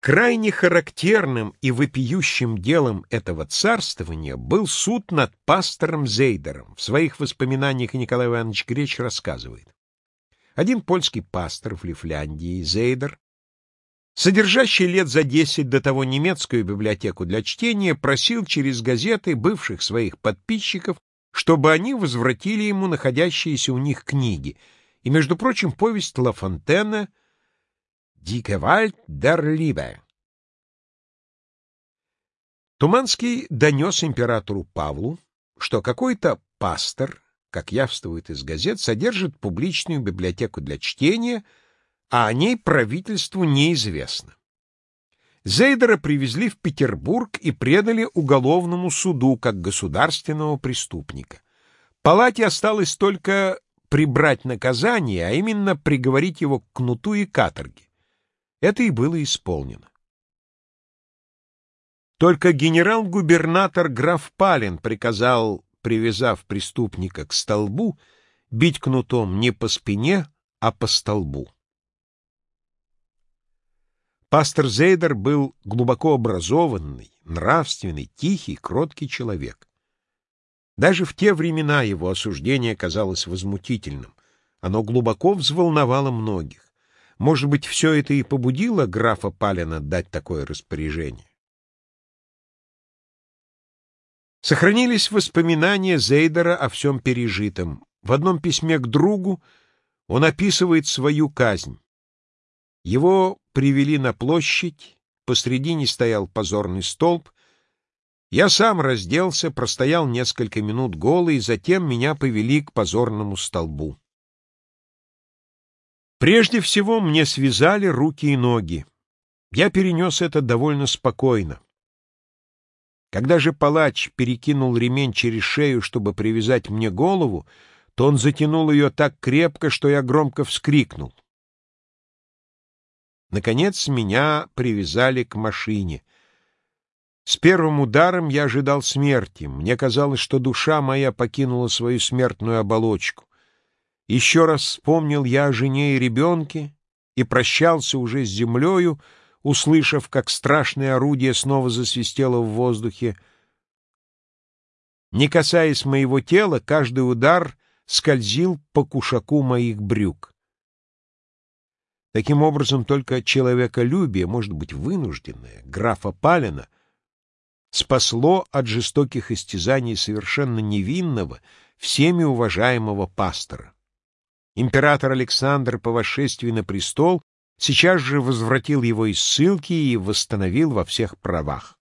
Крайне характерным и вопиющим делом этого царствования был суд над пастором Зейдером. В своих воспоминаниях Николай Иванович Греч рассказывает. Один польский пастор в Лифляндии, Зейдер, содержащий лет за десять до того немецкую библиотеку для чтения, просил через газеты бывших своих подписчиков, чтобы они возвратили ему находящиеся у них книги, и, между прочим, повесть Ла Фонтена — Die Gewalt der. Туманский донес императору Павлу, что какой-то пастор, как явствует из газет, содержит публичную библиотеку для чтения, а о ней правительству неизвестно. Зейдера привезли в Петербург и предали уголовному суду как государственного преступника. Палате осталось только прибрать наказание, а именно приговорить его к кнуту и каторге. Это и было исполнено. Только генерал-губернатор граф Палин приказал, привязав преступника к столбу, бить кнутом не по спине, а по столбу. Пастор Зейдер был глубоко образованный, нравственный, тихий, кроткий человек. Даже в те времена его осуждение казалось возмутительным. Оно глубоко взволновало многих. Может быть, все это и побудило графа Палина дать такое распоряжение? Сохранились воспоминания Зейдера о всем пережитом. В одном письме к другу он описывает свою казнь. Его привели на площадь, посредине стоял позорный столб. Я сам разделся, простоял несколько минут голый, затем меня повели к позорному столбу. Прежде всего мне связали руки и ноги. Я перенес это довольно спокойно. Когда же палач перекинул ремень через шею, чтобы привязать мне голову, то он затянул ее так крепко, что я громко вскрикнул. Наконец меня привязали к машине. С первым ударом я ожидал смерти. Мне казалось, что душа моя покинула свою смертную оболочку. Еще раз вспомнил я о жене и ребенке и прощался уже с землею, услышав, как страшное орудие снова засвистело в воздухе. Не касаясь моего тела, каждый удар скользил по кушаку моих брюк. Таким образом, только человеколюбие, может быть, вынужденное, графа Палина, спасло от жестоких истязаний совершенно невинного, всеми уважаемого пастора. Император Александр по восшествии на престол сейчас же возвратил его из ссылки и восстановил во всех правах.